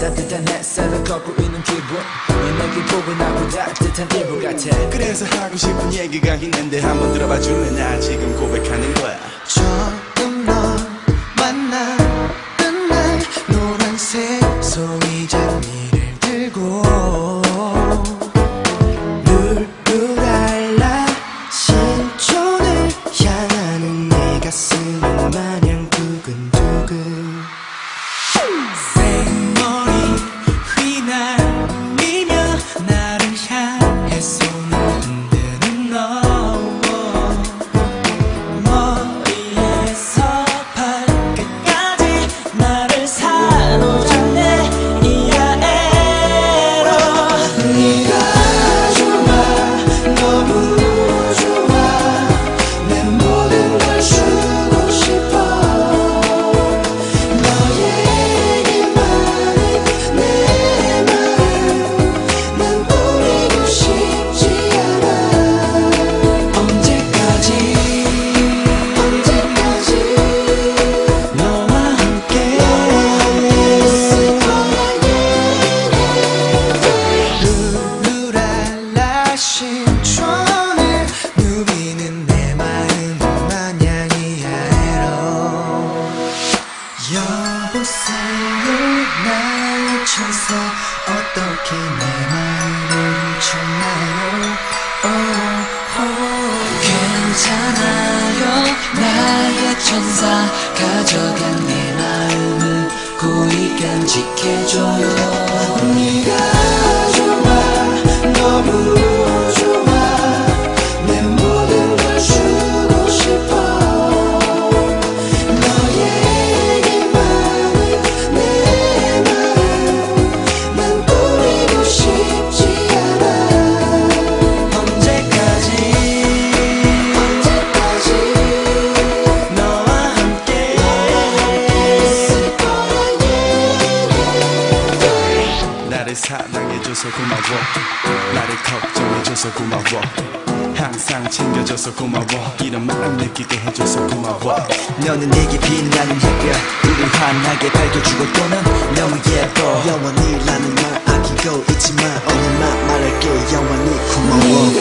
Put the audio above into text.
따뜻한 햇살을 걷고 있는 기분. 너에게 보고 나고 따뜻한 이불 같아. 그래서 하고 싶은 얘기가 있는데 한번 들어봐 줄래? 나 지금 고백하는 거야 여보세요 나의 천사 어떻게 내 마음을 oh. 괜찮아요 나의 천사 가져간 내 마음을 고이 간직해줘요 사랑해줘서 고마워. 나를 걱정해줘서 고마워. 항상 챙겨줘서 고마워. 이런 마음 느끼게 해줘서 고마워. 너는 내게 빛나는 햇별 우릴 환하게 밝혀주고 또는 너무 예뻐. 영원히 라는 말 아끼고 있지만 오늘만 말할게. 영원히 고마워